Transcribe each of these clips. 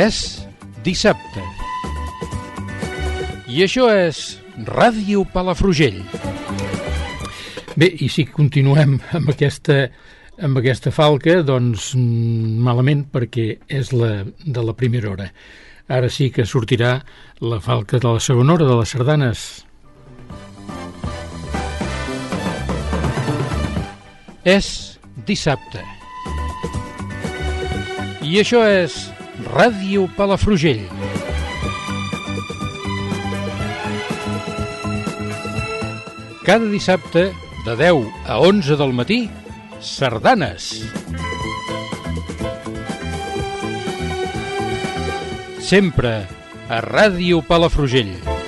És dissabte. I això és Ràdio Palafrugell. Bé, i si continuem amb aquesta, amb aquesta falca, doncs malament perquè és la de la primera hora. Ara sí que sortirà la falca de la segona hora de les sardanes. És dissabte. I això és Ràdio Palafrugell. Cada dissabte, de 10 a 11 del matí, Sardanes. Sempre a Ràdio Palafrugell.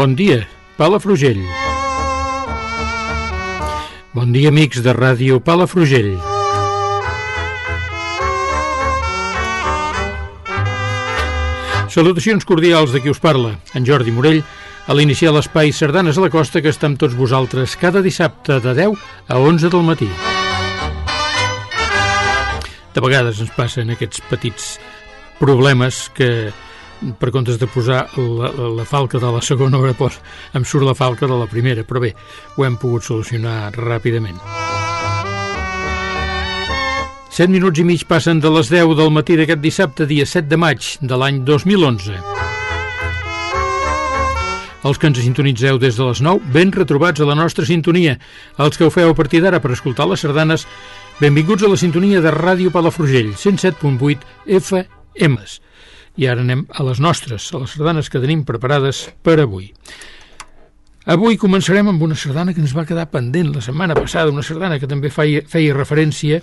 Bon dia, Palafrugell. Bon dia, amics de ràdio Palafrugell. Salutacions cordials de qui us parla, en Jordi Morell, a l'iniciar l'espai Sardanes a la Costa que està amb tots vosaltres cada dissabte de 10 a 11 del matí. De vegades ens passen aquests petits problemes que per comptes de posar la, la, la falca de la segona hora pues, em surt la falca de la primera, però bé, ho hem pogut solucionar ràpidament. 7 minuts i mig passen de les 10 del matí d'aquest dissabte, dia 7 de maig de l'any 2011. Els que ens sintonitzeu des de les 9, ben retrobats a la nostra sintonia. Els que ho feu a partir d'ara per escoltar les sardanes, benvinguts a la sintonia de Ràdio Palafrugell, 107.8 FM. I ara anem a les nostres, a les sardanes que tenim preparades per avui. Avui començarem amb una sardana que ens va quedar pendent la setmana passada, una sardana que també feia, feia referència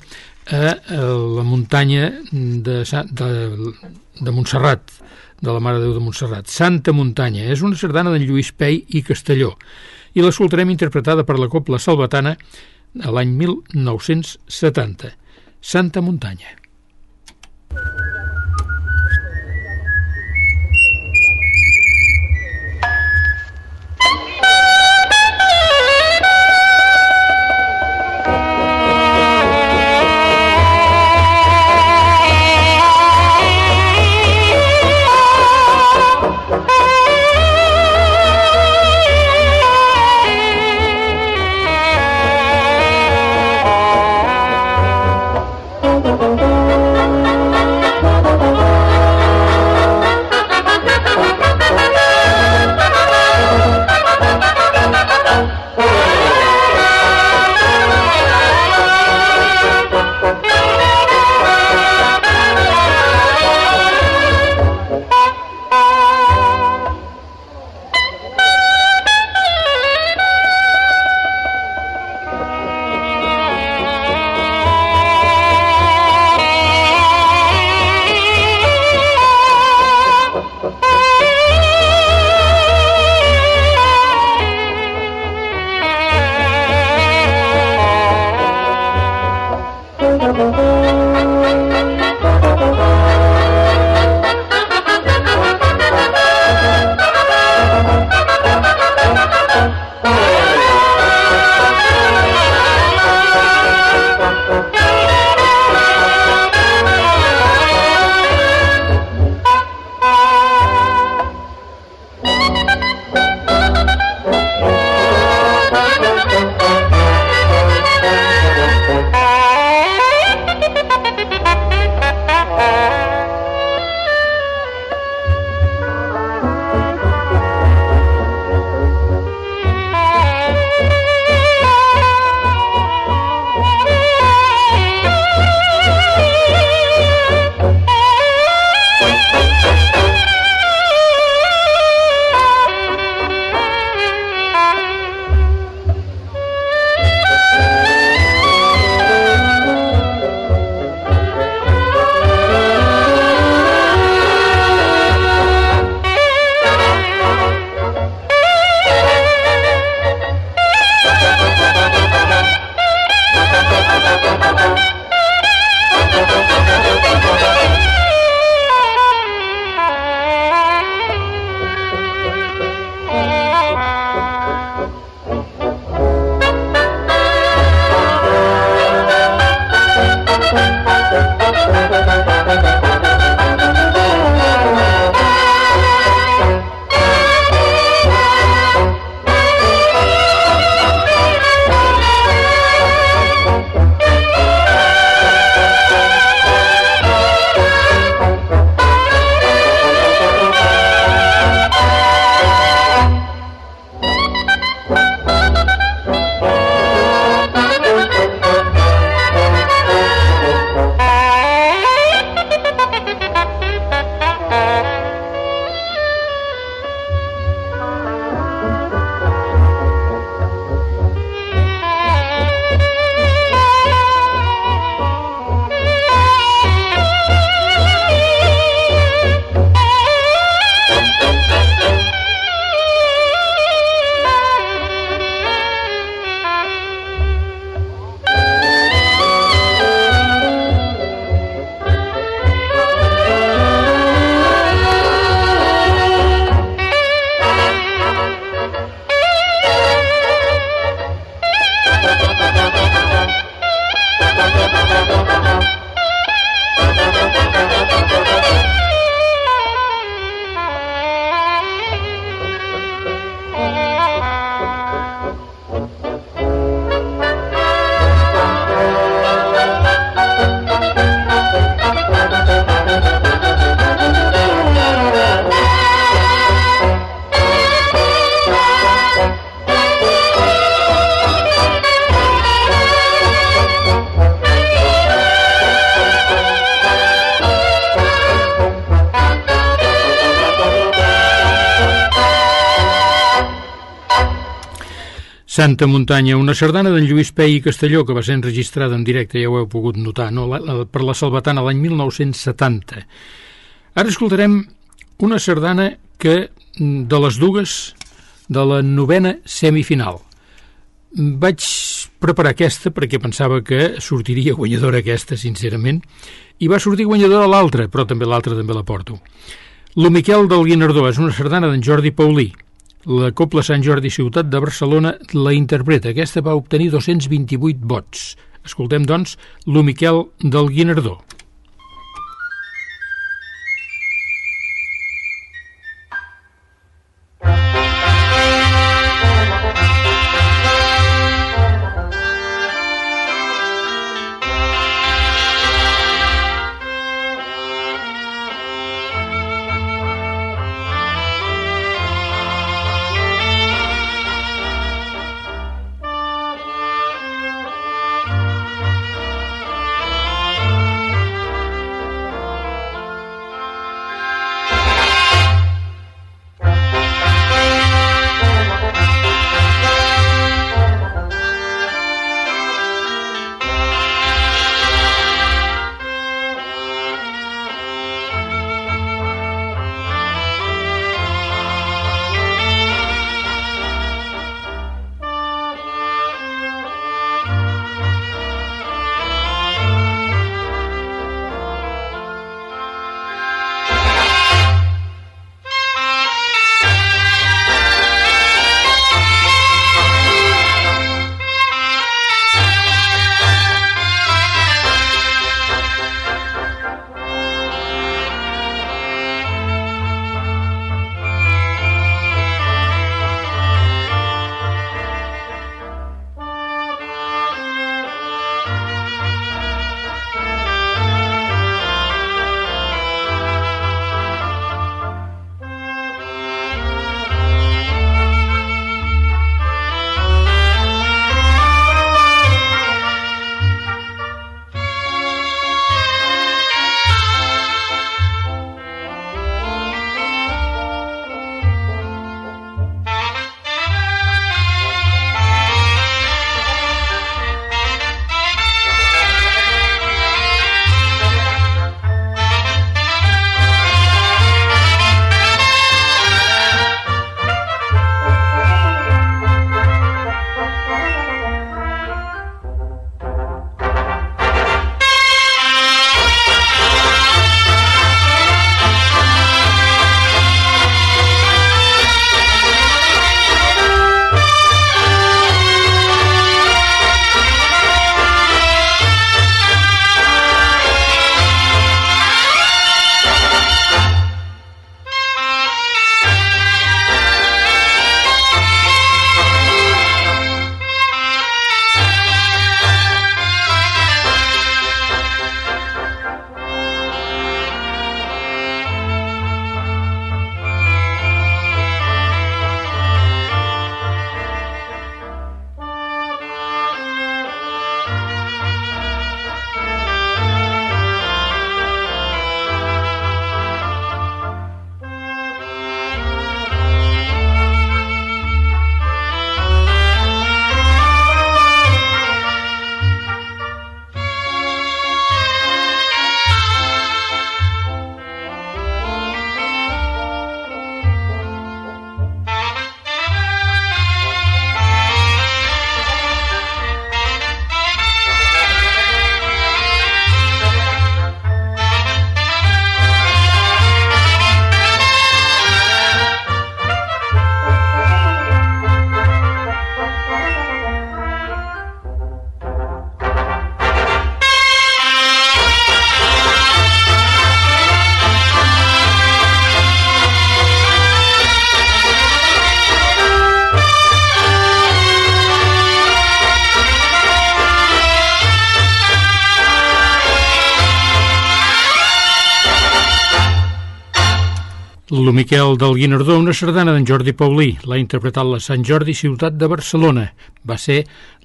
a, a la muntanya de, de, de Montserrat, de la Mare de Déu de Montserrat, Santa Muntanya. És una sardana d'en Lluís Pei i Castelló i la soltarem interpretada per la Copla Salvatana a l'any 1970. Santa Muntanya. Santa Muntanya, una sardana d'en Lluís Pei i Castelló que va ser enregistrada en directe, ja ho heu pogut notar, no? la, la, per la Salvatana l'any 1970. Ara escoltarem una sardana que de les dues de la novena semifinal. Vaig preparar aquesta perquè pensava que sortiria guanyadora aquesta, sincerament, i va sortir guanyadora l'altra, però també l'altra també la porto. Lo Miquel del Guinardó és una sardana d'en Jordi Paulí, la Copla Sant Jordi Ciutat de Barcelona la interpreta. Aquesta va obtenir 228 vots. Escoltem, doncs, lo Miquel del Guinardó. Miquel del Guinardó, una sardana d'en Jordi Paulí, l'ha interpretat la Sant Jordi Ciutat de Barcelona. Va ser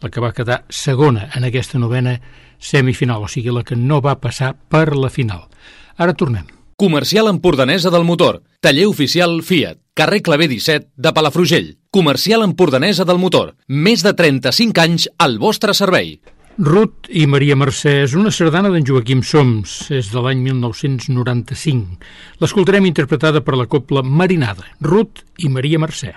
la que va quedar segona en aquesta novena semifinal, o sigui, la que no va passar per la final. Ara tornem. Comercial Empordanesa del Motor. Taller oficial Fiat. Carrer Clavé 17 de Palafrugell. Comercial Empordanesa del Motor. Més de 35 anys al vostre servei. Ruth i Maria Mercè és una sardana d'en Joaquim Soms, és de l'any 1995. L'escoltarem interpretada per la copla Marinada, Ruth i Maria Mercè.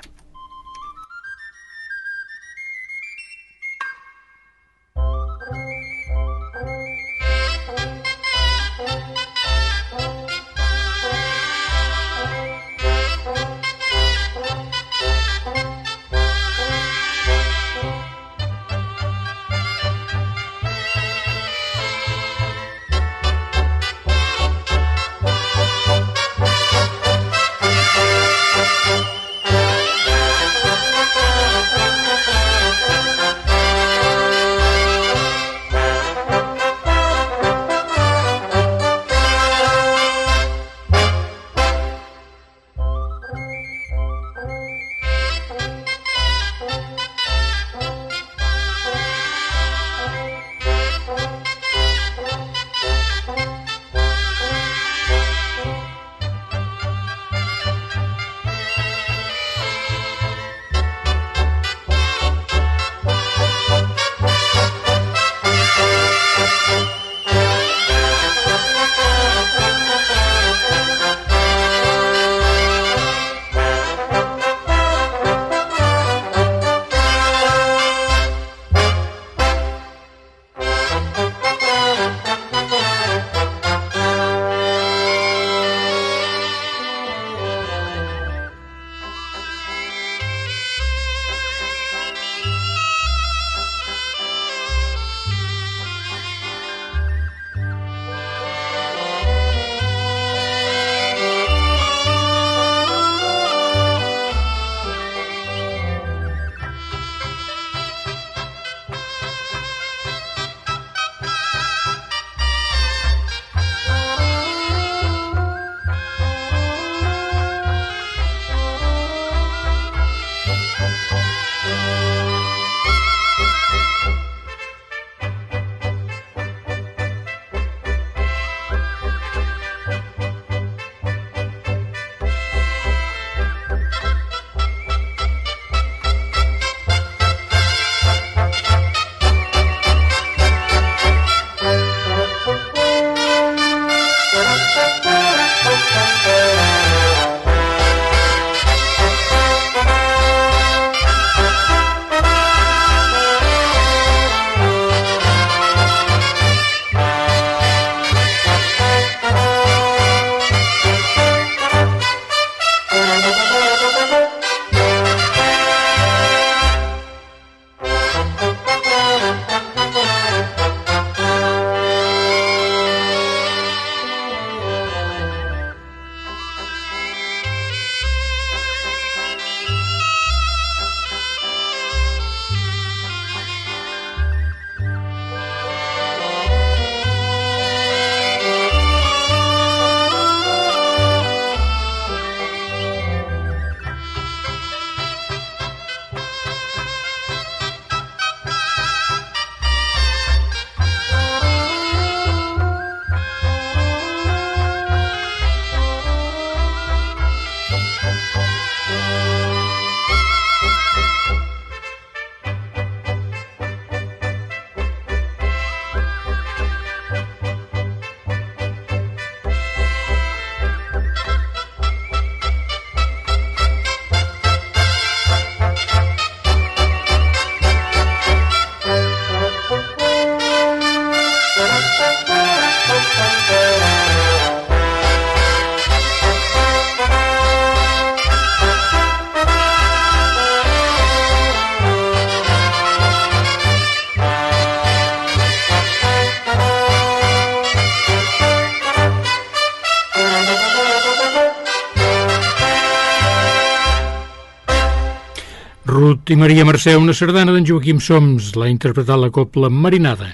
Ruth i Maria Mercè, una sardana d'en Joaquim Soms, l'ha interpretat la Copla Marinada.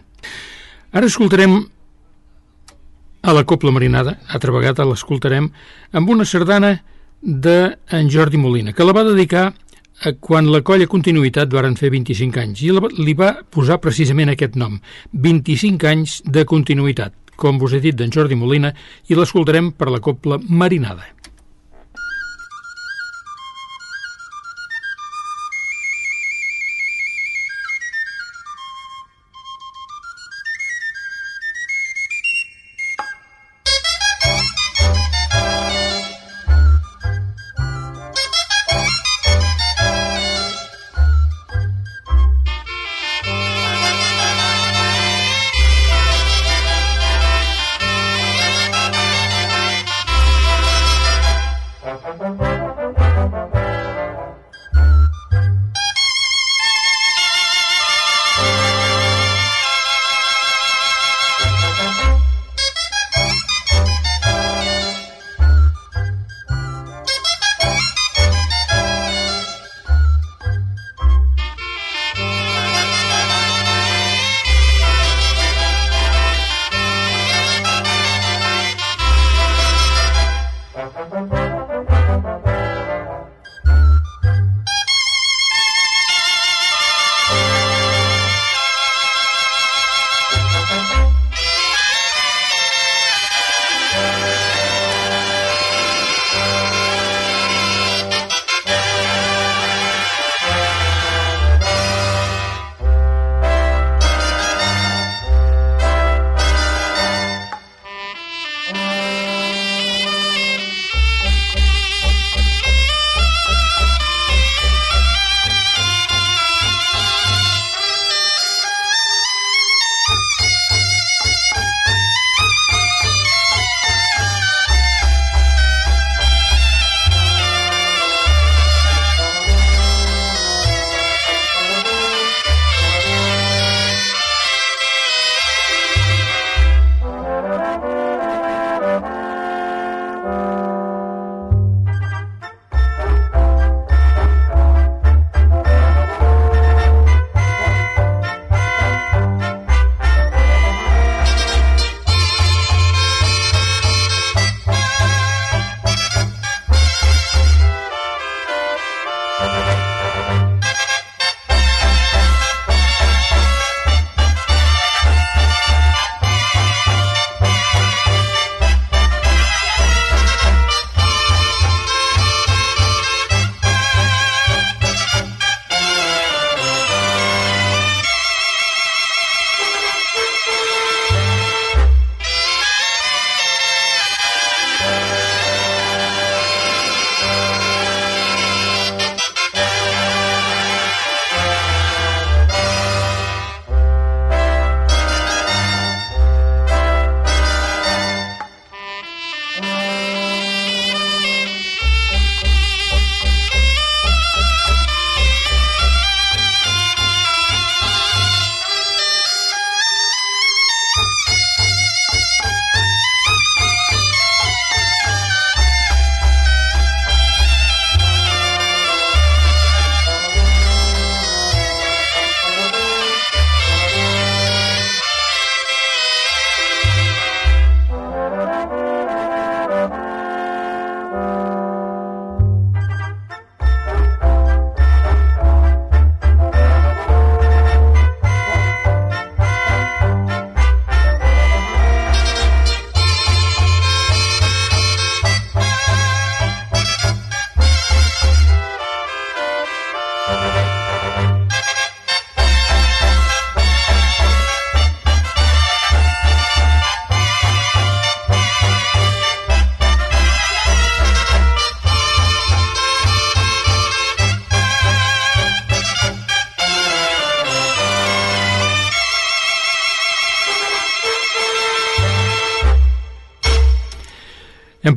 Ara escoltarem a la Copla Marinada, altra vegada l'escoltarem, amb una sardana d'en Jordi Molina, que la va dedicar a quan la colla Continuïtat varen fer 25 anys i li va posar precisament aquest nom, 25 anys de continuïtat, com vos he dit d'en Jordi Molina, i l'escoltarem per la copla Marinada.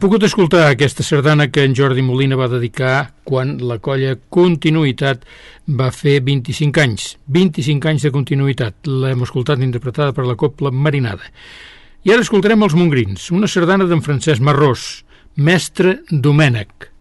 Pogut escoltar aquesta sardana que en Jordi Molina va dedicar quan la colla Continuïtat va fer 25 anys. 25 anys de continuïtat. L'hem escoltat interpretada per la Copla Marinada. I ara escoltarem els Mongrins, una sardana d'en Francesc Marrós, mestre Domènec.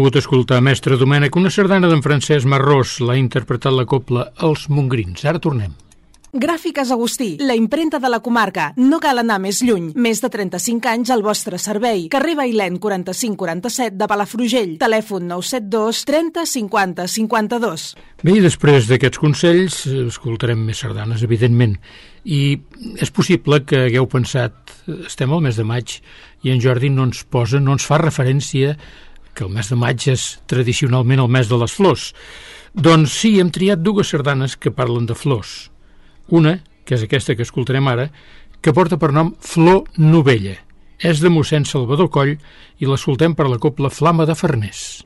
Pogut escoltar Mestre Domènec, una sardana d'en Francesc Marrós, l'ha interpretat la copla Els Mongrins. Ara tornem. Gràfiques Agustí, la imprenta de la comarca. No cal anar més lluny. Més de 35 anys al vostre servei. Carrer Bailèn 4547 de Palafrugell. Telèfon 972 30 50 52. Bé, i després d'aquests consells escoltarem més sardanes, evidentment. I és possible que hagueu pensat, estem al mes de maig i en Jordi no ens posa, no ens fa referència que el mes de maig és tradicionalment el mes de les flors. Doncs sí, hem triat dues sardanes que parlen de flors una, que és aquesta que escoltarem ara, que porta per nom Flor Novella. És de mossèn Salvador Coll i l'escoltem per la copla Flama de Farners.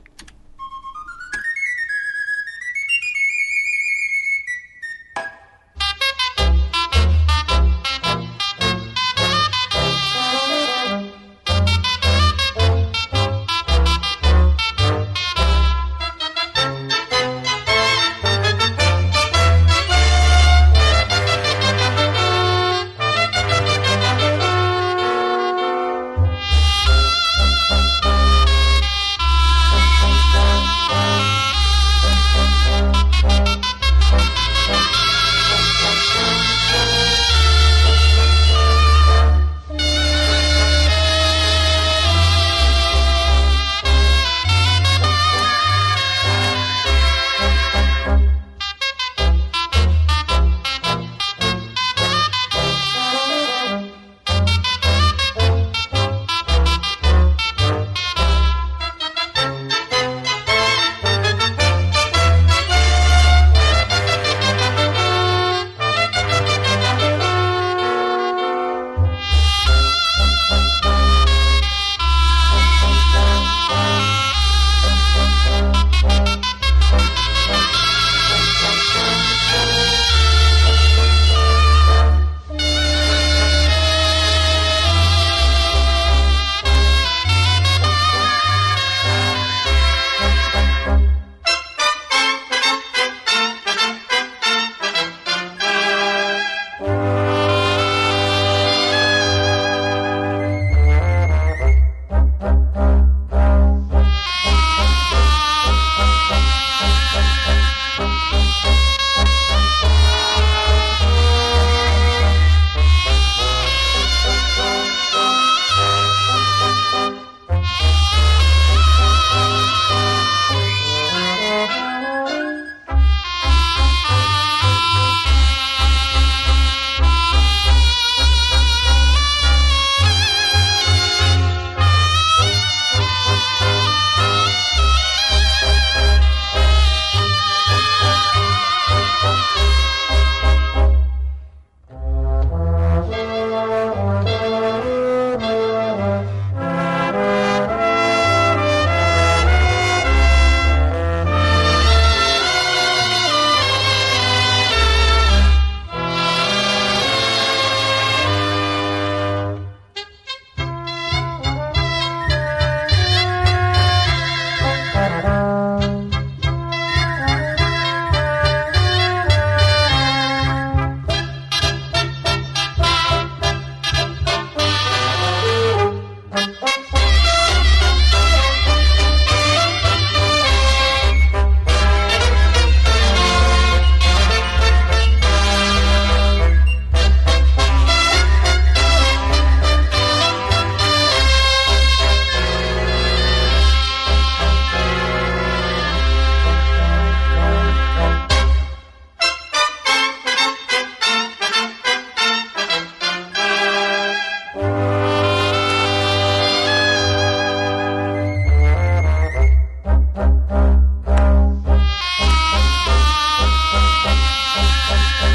Música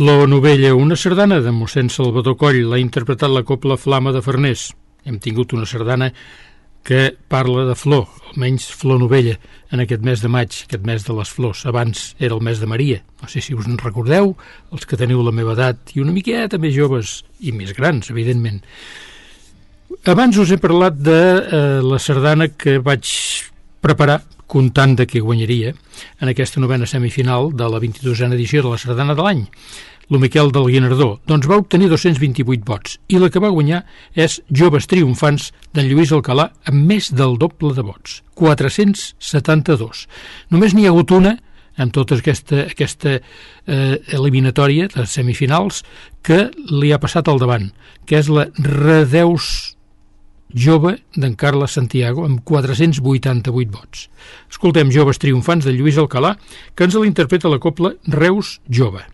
Flor Novella, una sardana de mossèn Salvador Coll, l'ha interpretat la Copla Flama de Farners. Hem tingut una sardana que parla de flor, almenys flor novella, en aquest mes de maig, aquest mes de les flors. Abans era el mes de Maria. No sé si us en recordeu, els que teniu la meva edat, i una miqueta més joves i més grans, evidentment. Abans us he parlat de eh, la sardana que vaig preparar comptant de que guanyaria en aquesta novena semifinal de la 22a edició de la Sardana de l'any, lo Miquel del Guinardó, doncs va obtenir 228 vots i la que va guanyar és Joves Triomfants d'en Lluís Alcalà amb més del doble de vots, 472. Només n'hi ha hagut una amb tota aquesta, aquesta eh, eliminatòria de semifinals que li ha passat al davant, que és la Redeus jove d'en Carles Santiago amb 488 vots. Escoltem Joves triomfants de Lluís Alcalà, que ens l'interpreta la copla Reus Jove.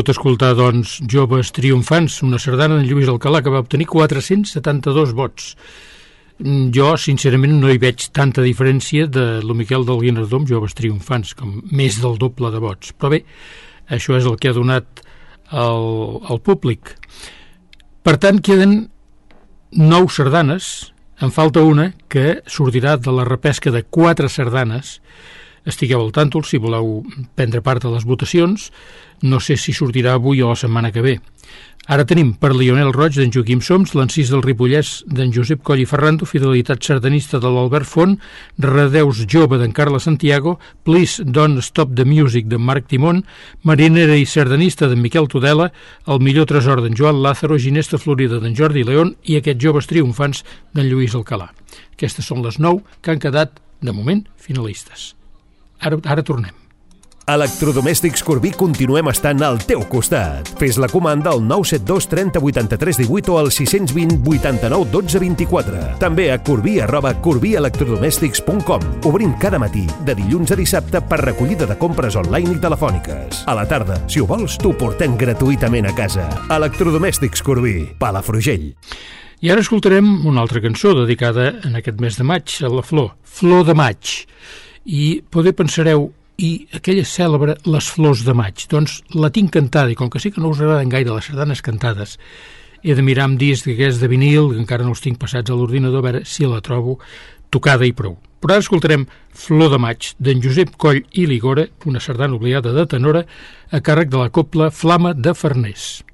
Pogut escoltar, doncs, Joves Triomfants, una sardana en Lluís Alcalà que va obtenir 472 vots. Mm, jo, sincerament, no hi veig tanta diferència de lo Miquel del Guinardó amb Joves Triomfants, com més del doble de vots. Però bé, això és el que ha donat el, el públic. Per tant, queden nou sardanes, en falta una que sortirà de la repesca de quatre sardanes. Estigueu al tàntol si voleu prendre part a les votacions. No sé si sortirà avui o la setmana que ve. Ara tenim per Lionel Roig d'en Joaquim Soms, l'encís del Ripollès d'en Josep Coll i Ferrando, Fidelitat sardanista de l'Albert Font, Redeus jove d'en Carles Santiago, Please Don't Stop the Music d'en Marc Timón, Marinera i sardanista d'en Miquel Tudela, El millor tresor d'en Joan Lázaro, Ginesta Florida d'en Jordi León i aquests joves triomfants d'en Lluís Alcalà. Aquestes són les nou que han quedat, de moment, finalistes. Ara, ara tornem. Electrodomèstics Corbí continuem estant al teu costat. Fes la comanda al 972 30 83 18 o al 620 89 12 24. També a corbí arroba corbielectrodomèstics.com. Obrim cada matí, de dilluns a dissabte, per recollida de compres online i telefòniques. A la tarda, si ho vols, t'ho portem gratuïtament a casa. Electrodomèstics Corbí, Palafrugell. I ara escoltarem una altra cançó dedicada en aquest mes de maig a la flor, Flor de maig i poder pensareu i aquella cèlebre Les flors de maig. Doncs la tinc cantada i com que sí que no us agraden gaire les sardanes cantades, he de mirar amb disc d'aquests de vinil, que encara no els tinc passats a l'ordinador, a veure si la trobo tocada i prou. Però ara escoltarem Flor de maig, d'en Josep Coll i Ligora, una sardana oblidada de tenora, a càrrec de la copla Flama de Farners.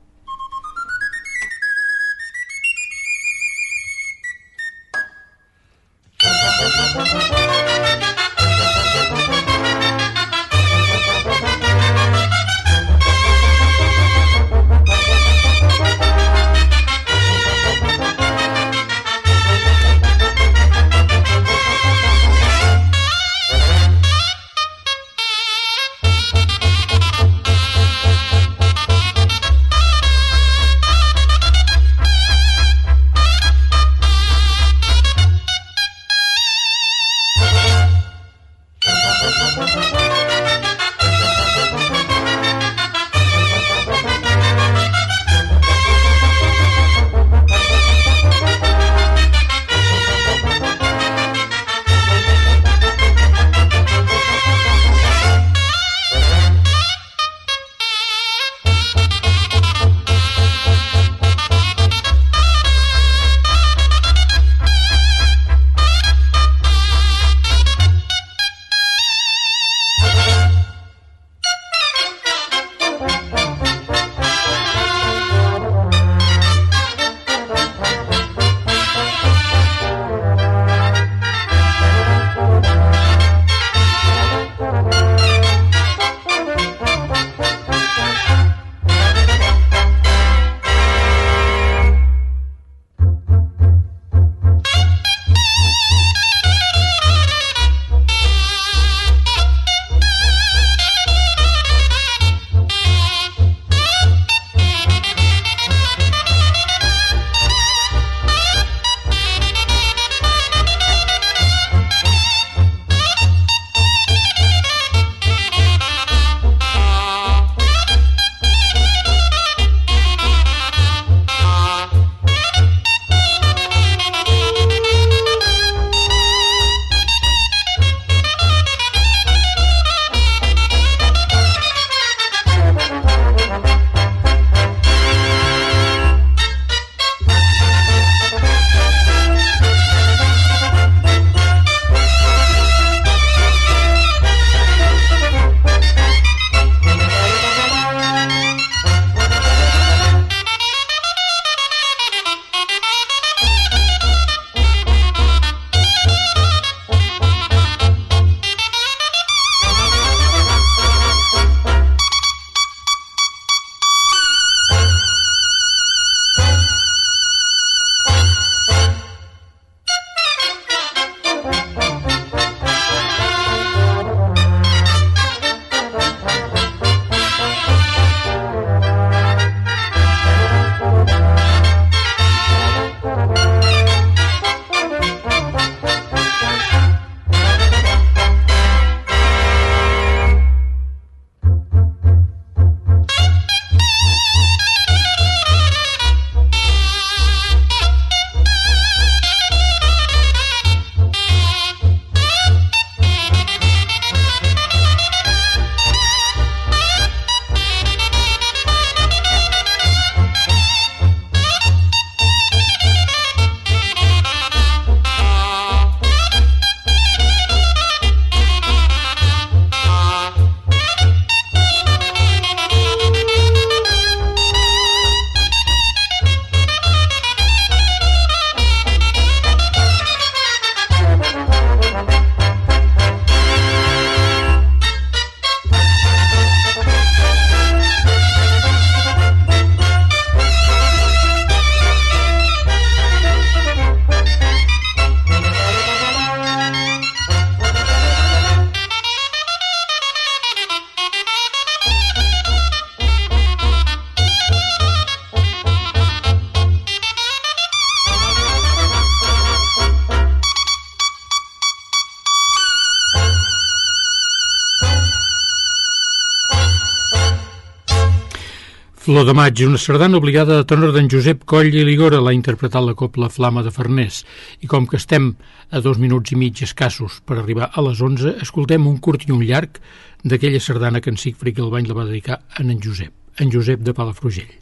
Flor de maig, una sardana obligada de tenor d'en Josep Coll i Ligora l'ha interpretat la copla Flama de Farners. I com que estem a dos minuts i mig escassos per arribar a les 11, escoltem un curt i un llarg d'aquella sardana que en Sigfrid Galbany la va dedicar a en Josep, en Josep de Palafrugell.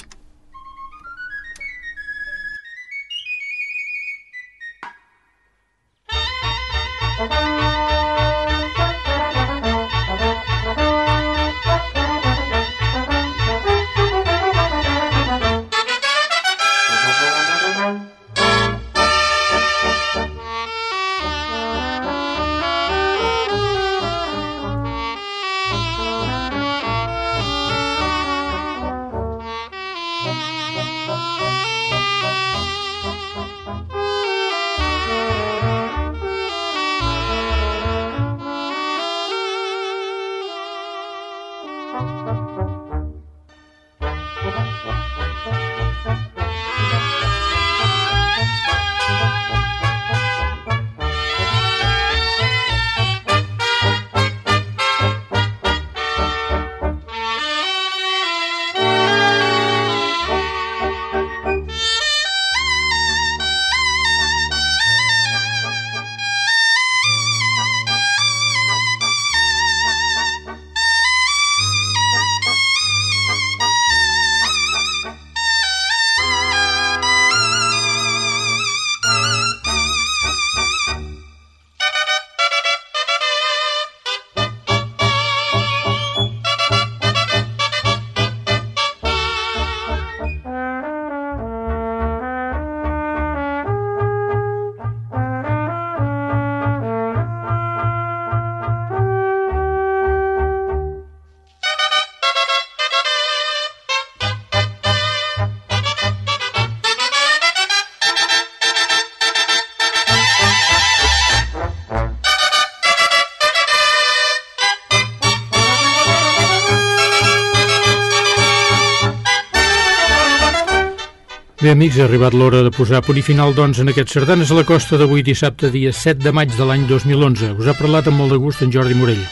Bé, amics, ha arribat l'hora de posar punt i final, doncs, en aquest sardanes a la costa d'avui dissabte, dia 7 de maig de l'any 2011. Us ha parlat amb molt de gust en Jordi Morell.